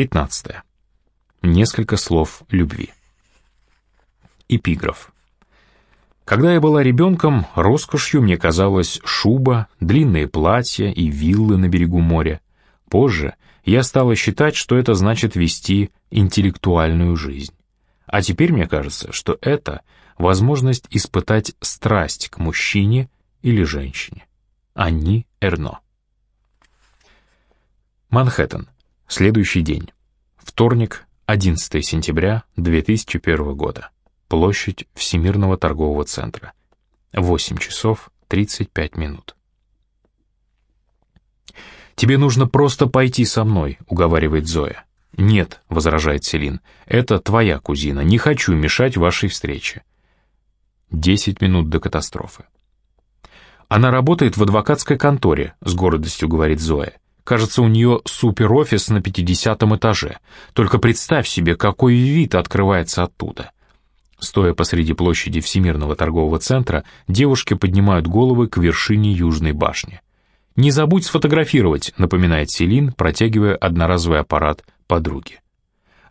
15. Несколько слов любви. Эпиграф. Когда я была ребенком, роскошью мне казалась шуба, длинные платья и виллы на берегу моря. Позже я стала считать, что это значит вести интеллектуальную жизнь. А теперь мне кажется, что это возможность испытать страсть к мужчине или женщине. Анни Эрно. Манхэттен. Следующий день. Вторник, 11 сентября 2001 года. Площадь Всемирного торгового центра. 8 часов 35 минут. «Тебе нужно просто пойти со мной», — уговаривает Зоя. «Нет», — возражает Селин, — «это твоя кузина, не хочу мешать вашей встрече». Десять минут до катастрофы. «Она работает в адвокатской конторе», — с гордостью говорит Зоя. «Кажется, у нее суперофис на пятидесятом этаже. Только представь себе, какой вид открывается оттуда». Стоя посреди площади Всемирного торгового центра, девушки поднимают головы к вершине Южной башни. «Не забудь сфотографировать», — напоминает Селин, протягивая одноразовый аппарат подруге.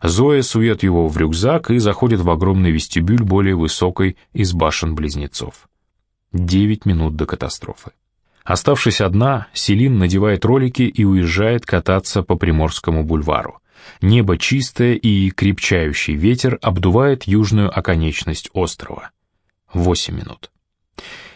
Зоя сует его в рюкзак и заходит в огромный вестибюль более высокой из башен-близнецов. Девять минут до катастрофы. Оставшись одна, Селин надевает ролики и уезжает кататься по Приморскому бульвару. Небо чистое и крепчающий ветер обдувает южную оконечность острова. Восемь минут.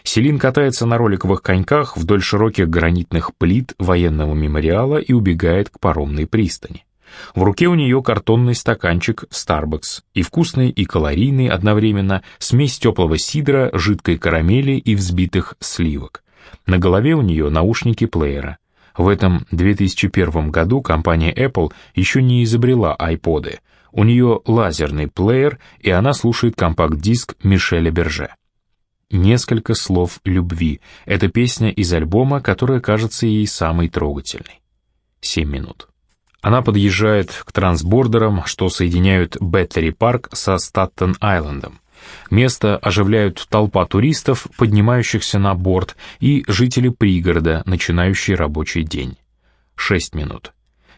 Селин катается на роликовых коньках вдоль широких гранитных плит военного мемориала и убегает к паромной пристани. В руке у нее картонный стаканчик Starbucks и вкусный и калорийный одновременно смесь теплого сидра, жидкой карамели и взбитых сливок. На голове у нее наушники плеера. В этом 2001 году компания Apple еще не изобрела iPod. У нее лазерный плеер, и она слушает компакт-диск Мишеля Берже. «Несколько слов любви» — это песня из альбома, которая кажется ей самой трогательной. Семь минут. Она подъезжает к трансбордерам, что соединяют Беттери-парк со Статтен-Айлендом. Место оживляют толпа туристов, поднимающихся на борт, и жители пригорода, начинающие рабочий день. Шесть минут.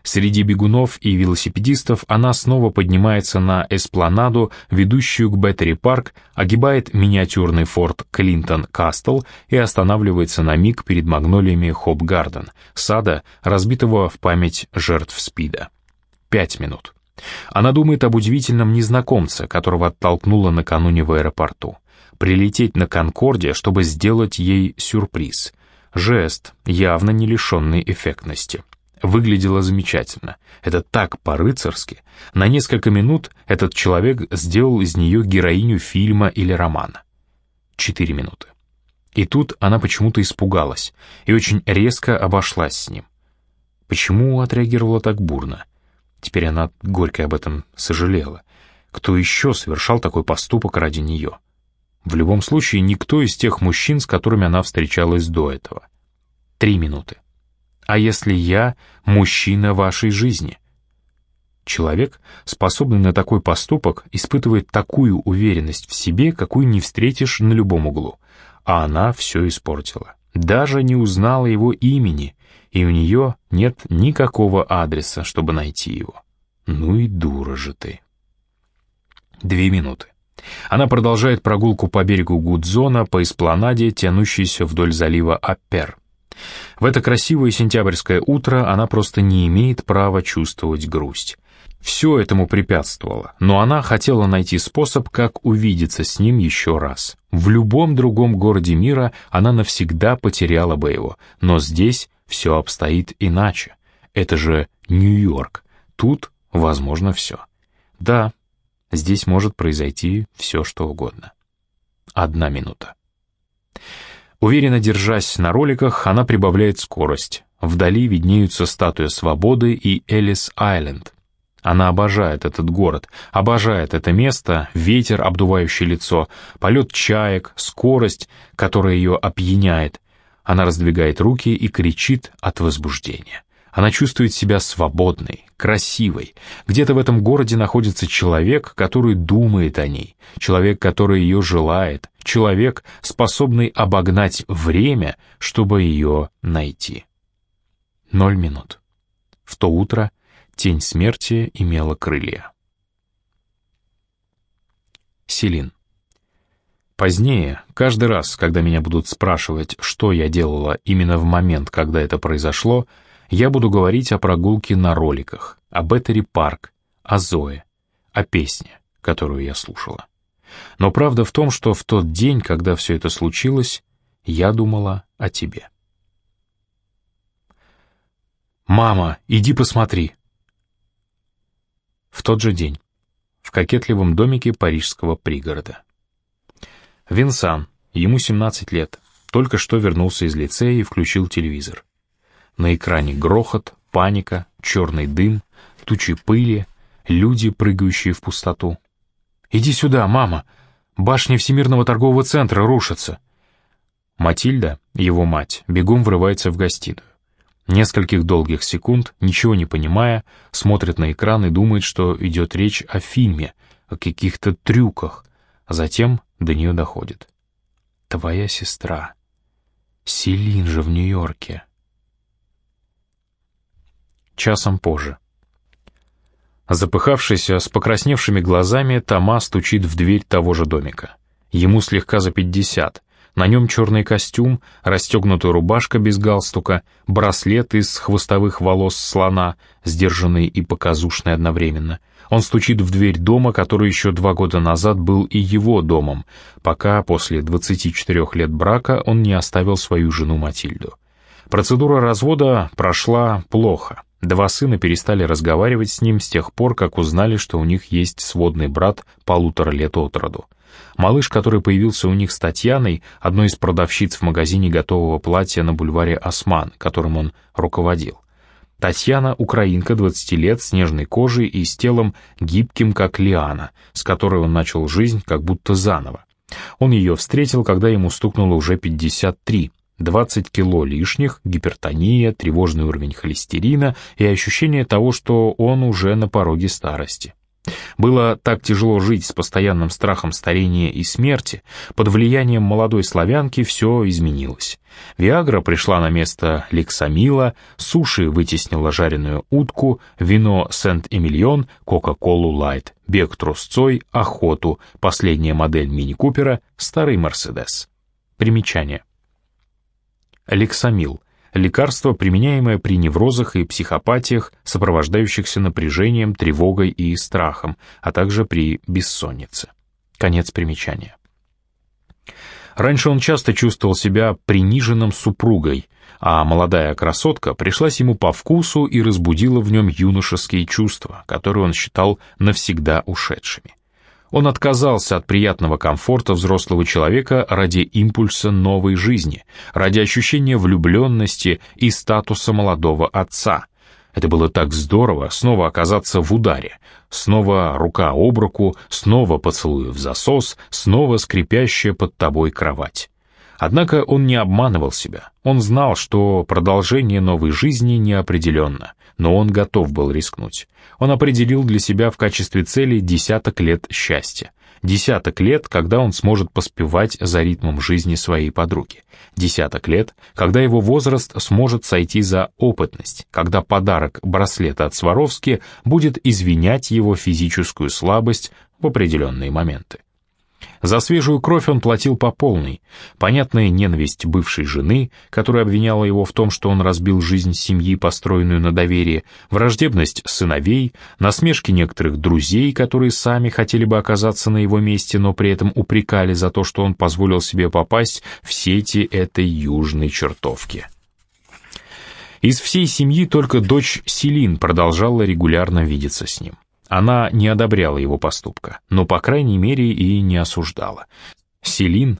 Среди бегунов и велосипедистов она снова поднимается на эспланаду, ведущую к Беттери-парк, огибает миниатюрный форт Клинтон-Кастл и останавливается на миг перед магнолиями Хоп-Гарден, сада, разбитого в память жертв СПИДа. Пять минут. Она думает об удивительном незнакомце, которого оттолкнула накануне в аэропорту. Прилететь на Конкорде, чтобы сделать ей сюрприз. Жест, явно не лишенный эффектности. Выглядело замечательно. Это так по-рыцарски. На несколько минут этот человек сделал из нее героиню фильма или романа. Четыре минуты. И тут она почему-то испугалась и очень резко обошлась с ним. Почему отреагировала так бурно? Теперь она горько об этом сожалела. Кто еще совершал такой поступок ради нее? В любом случае, никто из тех мужчин, с которыми она встречалась до этого. Три минуты. А если я мужчина вашей жизни? Человек, способный на такой поступок, испытывает такую уверенность в себе, какую не встретишь на любом углу. А она все испортила. Даже не узнала его имени, и у нее нет никакого адреса, чтобы найти его. Ну и дура же ты. Две минуты. Она продолжает прогулку по берегу Гудзона по эспланаде, тянущейся вдоль залива Аппер. В это красивое сентябрьское утро она просто не имеет права чувствовать грусть. Все этому препятствовало, но она хотела найти способ, как увидеться с ним еще раз. В любом другом городе мира она навсегда потеряла бы его, но здесь все обстоит иначе. Это же Нью-Йорк. Тут возможно все. Да, здесь может произойти все, что угодно. Одна минута. Уверенно держась на роликах, она прибавляет скорость. Вдали виднеются статуя Свободы и Элис-Айленд. Она обожает этот город, обожает это место, ветер, обдувающий лицо, полет чаек, скорость, которая ее опьяняет. Она раздвигает руки и кричит от возбуждения. Она чувствует себя свободной, красивой. Где-то в этом городе находится человек, который думает о ней, человек, который ее желает, человек, способный обогнать время, чтобы ее найти. Ноль минут. В то утро Тень смерти имела крылья. Селин. Позднее, каждый раз, когда меня будут спрашивать, что я делала именно в момент, когда это произошло, я буду говорить о прогулке на роликах, о Беттери Парк, о Зое, о песне, которую я слушала. Но правда в том, что в тот день, когда все это случилось, я думала о тебе. «Мама, иди посмотри!» Тот же день, в кокетливом домике парижского пригорода. Винсан, ему 17 лет, только что вернулся из лицея и включил телевизор. На экране грохот, паника, черный дым, тучи пыли, люди, прыгающие в пустоту. «Иди сюда, мама! Башня Всемирного торгового центра рушится!» Матильда, его мать, бегом врывается в гостиную. Нескольких долгих секунд, ничего не понимая, смотрит на экран и думает, что идет речь о фильме, о каких-то трюках, а затем до нее доходит. «Твоя сестра. Селин же в Нью-Йорке». Часом позже. Запыхавшийся, с покрасневшими глазами, Тома стучит в дверь того же домика. Ему слегка за пятьдесят. На нем черный костюм, расстегнутая рубашка без галстука, браслет из хвостовых волос слона, сдержанный и показушный одновременно. Он стучит в дверь дома, который еще два года назад был и его домом, пока после 24 лет брака он не оставил свою жену Матильду. Процедура развода прошла плохо. Два сына перестали разговаривать с ним с тех пор, как узнали, что у них есть сводный брат полутора лет от роду. Малыш, который появился у них с Татьяной, одной из продавщиц в магазине готового платья на бульваре Осман, которым он руководил. Татьяна — украинка, 20 лет, с нежной кожей и с телом гибким, как лиана, с которой он начал жизнь как будто заново. Он ее встретил, когда ему стукнуло уже 53, 20 кило лишних, гипертония, тревожный уровень холестерина и ощущение того, что он уже на пороге старости. Было так тяжело жить с постоянным страхом старения и смерти, под влиянием молодой славянки все изменилось. Виагра пришла на место лексамила, суши вытеснила жареную утку, вино Сент-Эмильон, Кока-Колу Лайт, бег трусцой, охоту, последняя модель мини-купера, старый Мерседес. Примечание. Лексамил – лекарство, применяемое при неврозах и психопатиях, сопровождающихся напряжением, тревогой и страхом, а также при бессоннице. Конец примечания. Раньше он часто чувствовал себя приниженным супругой, а молодая красотка пришлась ему по вкусу и разбудила в нем юношеские чувства, которые он считал навсегда ушедшими. Он отказался от приятного комфорта взрослого человека ради импульса новой жизни, ради ощущения влюбленности и статуса молодого отца. Это было так здорово снова оказаться в ударе, снова рука об руку, снова поцелуй в засос, снова скрипящая под тобой кровать. Однако он не обманывал себя. Он знал, что продолжение новой жизни неопределенно, но он готов был рискнуть. Он определил для себя в качестве цели десяток лет счастья. Десяток лет, когда он сможет поспевать за ритмом жизни своей подруги. Десяток лет, когда его возраст сможет сойти за опытность, когда подарок браслета от Сваровски будет извинять его физическую слабость в определенные моменты. За свежую кровь он платил по полной. Понятная ненависть бывшей жены, которая обвиняла его в том, что он разбил жизнь семьи, построенную на доверии, враждебность сыновей, насмешки некоторых друзей, которые сами хотели бы оказаться на его месте, но при этом упрекали за то, что он позволил себе попасть в сети этой южной чертовки. Из всей семьи только дочь Селин продолжала регулярно видеться с ним. Она не одобряла его поступка, но, по крайней мере, и не осуждала. Селин,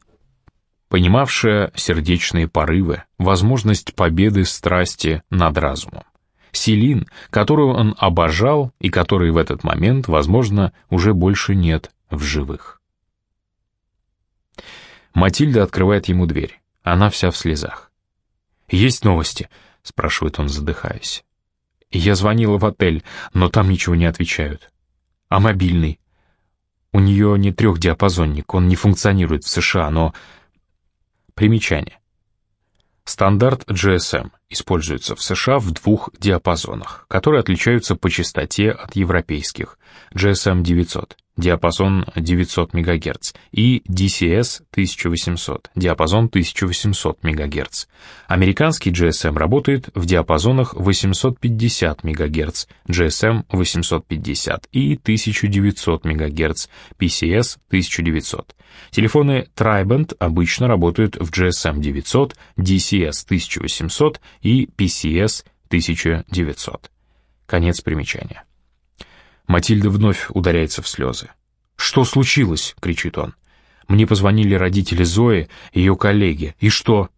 понимавшая сердечные порывы, возможность победы страсти над разумом. Селин, которую он обожал и которой в этот момент, возможно, уже больше нет в живых. Матильда открывает ему дверь. Она вся в слезах. «Есть новости?» — спрашивает он, задыхаясь. Я звонила в отель, но там ничего не отвечают. А мобильный? У нее не трехдиапазонник, он не функционирует в США, но... Примечание. Стандарт GSM используется в США в двух диапазонах, которые отличаются по частоте от европейских. GSM 900, диапазон 900 МГц, и DCS 1800, диапазон 1800 МГц. Американский GSM работает в диапазонах 850 МГц, GSM 850 и 1900 МГц, PCS 1900. Телефоны Triband обычно работают в GSM 900, DCS 1800 и PCS 1900. Конец примечания. Матильда вновь ударяется в слезы. «Что случилось?» — кричит он. «Мне позвонили родители Зои, ее коллеги. И что?»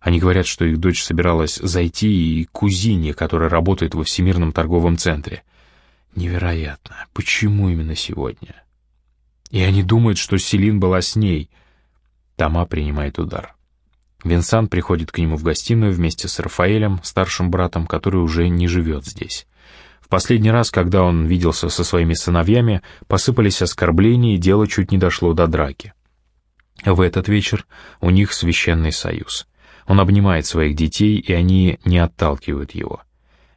Они говорят, что их дочь собиралась зайти и кузине, которая работает во Всемирном торговом центре. Невероятно. Почему именно сегодня? И они думают, что Селин была с ней. Тома принимает удар. Винсан приходит к нему в гостиную вместе с Рафаэлем, старшим братом, который уже не живет здесь. В последний раз, когда он виделся со своими сыновьями, посыпались оскорбления, и дело чуть не дошло до драки. В этот вечер у них священный союз. Он обнимает своих детей, и они не отталкивают его.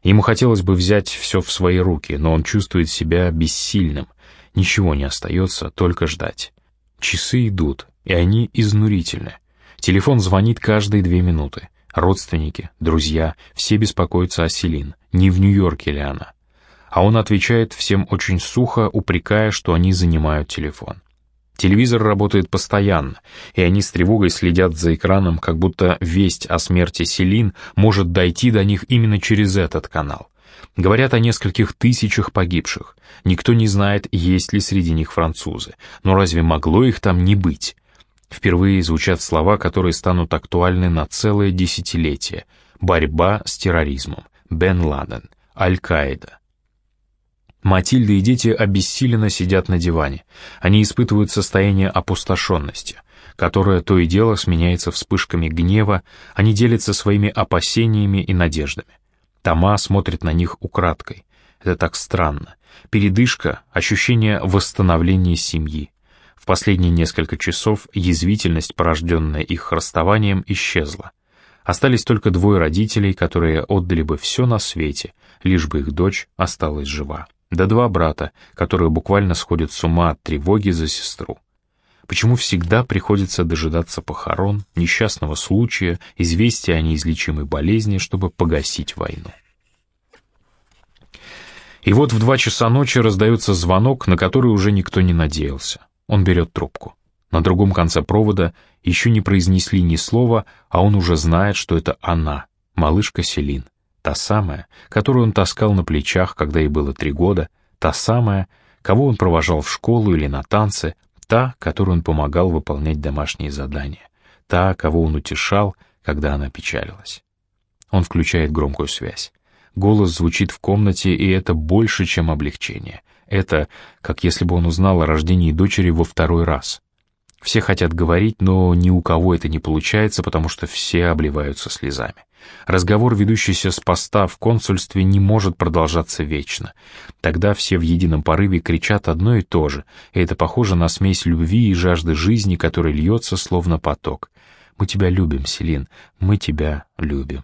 Ему хотелось бы взять все в свои руки, но он чувствует себя бессильным. Ничего не остается, только ждать. Часы идут, и они изнурительны. Телефон звонит каждые две минуты. Родственники, друзья, все беспокоятся о Селин. Не в Нью-Йорке ли она? А он отвечает всем очень сухо, упрекая, что они занимают телефон. Телевизор работает постоянно, и они с тревогой следят за экраном, как будто весть о смерти Селин может дойти до них именно через этот канал. Говорят о нескольких тысячах погибших. Никто не знает, есть ли среди них французы. Но разве могло их там не быть? Впервые звучат слова, которые станут актуальны на целое десятилетие. Борьба с терроризмом. Бен Ладен. Аль-Каида. Матильда и дети обессиленно сидят на диване. Они испытывают состояние опустошенности, которое то и дело сменяется вспышками гнева, они делятся своими опасениями и надеждами. Тома смотрит на них украдкой. Это так странно. Передышка, ощущение восстановления семьи. В последние несколько часов язвительность, порожденная их расставанием, исчезла. Остались только двое родителей, которые отдали бы все на свете, лишь бы их дочь осталась жива да два брата, которые буквально сходят с ума от тревоги за сестру. Почему всегда приходится дожидаться похорон, несчастного случая, известия о неизлечимой болезни, чтобы погасить войну? И вот в два часа ночи раздается звонок, на который уже никто не надеялся. Он берет трубку. На другом конце провода еще не произнесли ни слова, а он уже знает, что это она, малышка Селин. Та самая, которую он таскал на плечах, когда ей было три года, та самая, кого он провожал в школу или на танцы, та, которую он помогал выполнять домашние задания, та, кого он утешал, когда она печалилась. Он включает громкую связь. Голос звучит в комнате, и это больше, чем облегчение. Это, как если бы он узнал о рождении дочери во второй раз. Все хотят говорить, но ни у кого это не получается, потому что все обливаются слезами. Разговор, ведущийся с поста в консульстве, не может продолжаться вечно. Тогда все в едином порыве кричат одно и то же, и это похоже на смесь любви и жажды жизни, которая льется словно поток. «Мы тебя любим, Селин, мы тебя любим».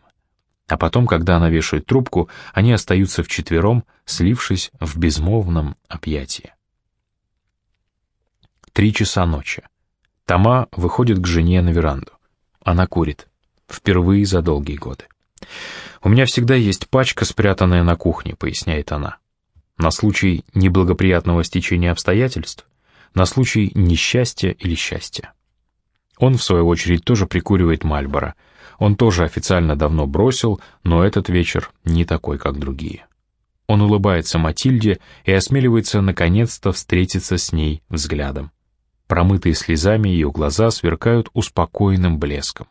А потом, когда она вешает трубку, они остаются вчетвером, слившись в безмолвном объятии. Три часа ночи. Тома выходит к жене на веранду. Она курит. Впервые за долгие годы. «У меня всегда есть пачка, спрятанная на кухне», — поясняет она. «На случай неблагоприятного стечения обстоятельств? На случай несчастья или счастья?» Он, в свою очередь, тоже прикуривает Мальборо. Он тоже официально давно бросил, но этот вечер не такой, как другие. Он улыбается Матильде и осмеливается наконец-то встретиться с ней взглядом. Промытые слезами ее глаза сверкают успокоенным блеском.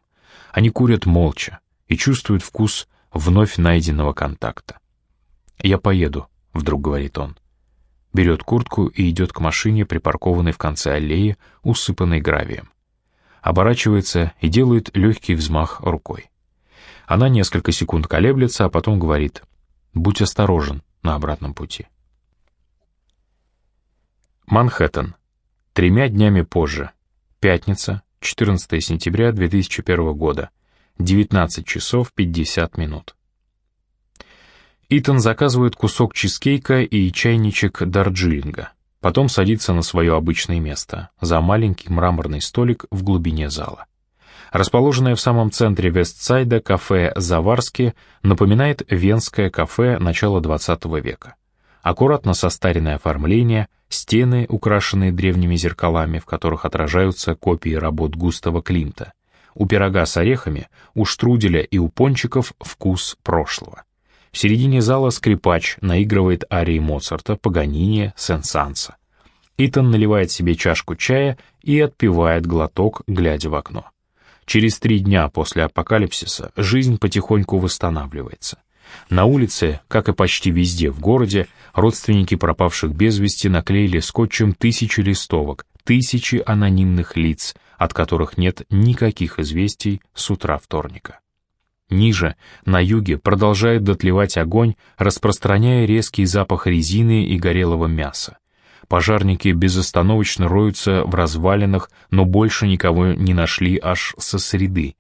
Они курят молча и чувствуют вкус вновь найденного контакта. «Я поеду», — вдруг говорит он. Берет куртку и идет к машине, припаркованной в конце аллеи, усыпанной гравием. Оборачивается и делает легкий взмах рукой. Она несколько секунд колеблется, а потом говорит «Будь осторожен на обратном пути». Манхэттен. Тремя днями позже. Пятница, 14 сентября 2001 года. 19 часов 50 минут. Итан заказывает кусок чизкейка и чайничек дарджилинга. Потом садится на свое обычное место, за маленький мраморный столик в глубине зала. Расположенное в самом центре Вестсайда кафе «Заварски» напоминает венское кафе начала XX века. Аккуратно состаренное оформление, стены, украшенные древними зеркалами, в которых отражаются копии работ Густава Климта. У пирога с орехами, у штруделя и у пончиков вкус прошлого. В середине зала скрипач наигрывает арии Моцарта, Паганини, Сен-Санса. Итан наливает себе чашку чая и отпивает глоток, глядя в окно. Через три дня после апокалипсиса жизнь потихоньку восстанавливается. На улице, как и почти везде в городе, родственники пропавших без вести наклеили скотчем тысячи листовок, тысячи анонимных лиц, от которых нет никаких известий с утра вторника. Ниже, на юге, продолжает дотлевать огонь, распространяя резкий запах резины и горелого мяса. Пожарники безостановочно роются в развалинах, но больше никого не нашли аж со среды.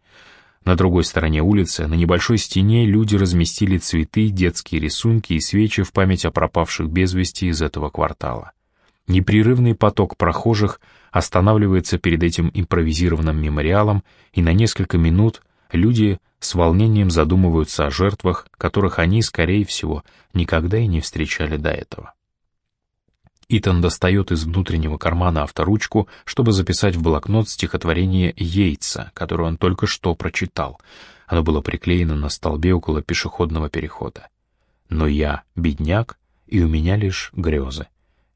На другой стороне улицы, на небольшой стене, люди разместили цветы, детские рисунки и свечи в память о пропавших без вести из этого квартала. Непрерывный поток прохожих останавливается перед этим импровизированным мемориалом, и на несколько минут люди с волнением задумываются о жертвах, которых они, скорее всего, никогда и не встречали до этого. Итан достает из внутреннего кармана авторучку, чтобы записать в блокнот стихотворение Йейтса, которое он только что прочитал. Оно было приклеено на столбе около пешеходного перехода. «Но я бедняк, и у меня лишь грезы.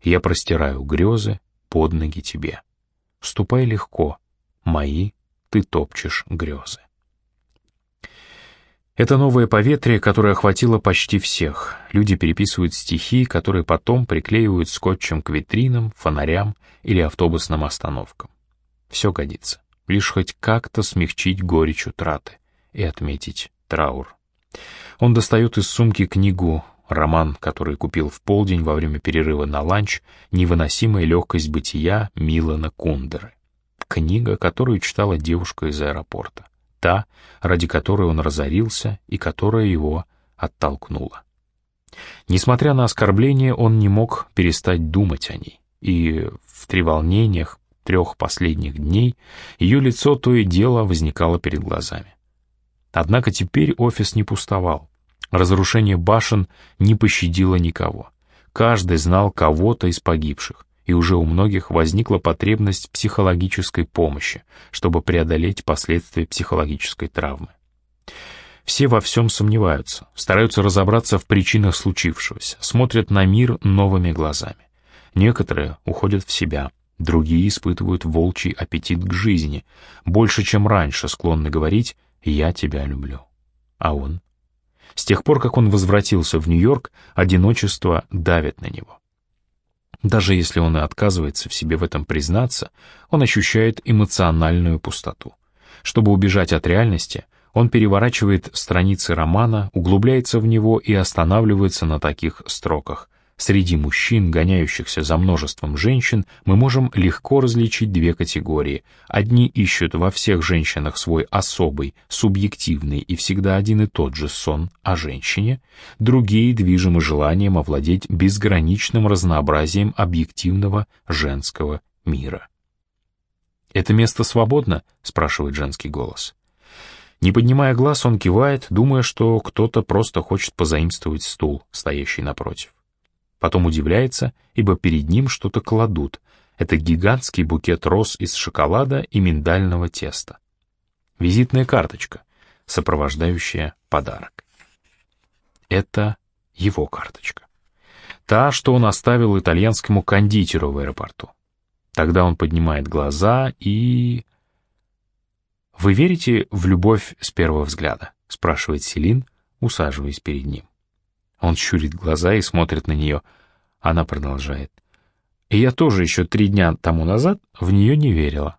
Я простираю грезы под ноги тебе. Ступай легко, мои ты топчешь грезы». Это новое поветрие, которое охватило почти всех. Люди переписывают стихи, которые потом приклеивают скотчем к витринам, фонарям или автобусным остановкам. Все годится. Лишь хоть как-то смягчить горечь утраты и отметить траур. Он достает из сумки книгу, роман, который купил в полдень во время перерыва на ланч, «Невыносимая легкость бытия» Милана Кундеры. Книга, которую читала девушка из аэропорта та, ради которой он разорился и которая его оттолкнула. Несмотря на оскорбление, он не мог перестать думать о ней, и в треволнениях трех последних дней ее лицо то и дело возникало перед глазами. Однако теперь офис не пустовал. Разрушение башен не пощадило никого. Каждый знал кого-то из погибших, и уже у многих возникла потребность психологической помощи, чтобы преодолеть последствия психологической травмы. Все во всем сомневаются, стараются разобраться в причинах случившегося, смотрят на мир новыми глазами. Некоторые уходят в себя, другие испытывают волчий аппетит к жизни, больше, чем раньше склонны говорить «я тебя люблю». А он? С тех пор, как он возвратился в Нью-Йорк, одиночество давит на него. Даже если он и отказывается в себе в этом признаться, он ощущает эмоциональную пустоту. Чтобы убежать от реальности, он переворачивает страницы романа, углубляется в него и останавливается на таких строках. Среди мужчин, гоняющихся за множеством женщин, мы можем легко различить две категории. Одни ищут во всех женщинах свой особый, субъективный и всегда один и тот же сон о женщине, другие движимы желанием овладеть безграничным разнообразием объективного женского мира. «Это место свободно?» — спрашивает женский голос. Не поднимая глаз, он кивает, думая, что кто-то просто хочет позаимствовать стул, стоящий напротив. Потом удивляется, ибо перед ним что-то кладут. Это гигантский букет роз из шоколада и миндального теста. Визитная карточка, сопровождающая подарок. Это его карточка. Та, что он оставил итальянскому кондитеру в аэропорту. Тогда он поднимает глаза и... «Вы верите в любовь с первого взгляда?» — спрашивает Селин, усаживаясь перед ним. Он щурит глаза и смотрит на нее. Она продолжает. И я тоже еще три дня тому назад в нее не верила.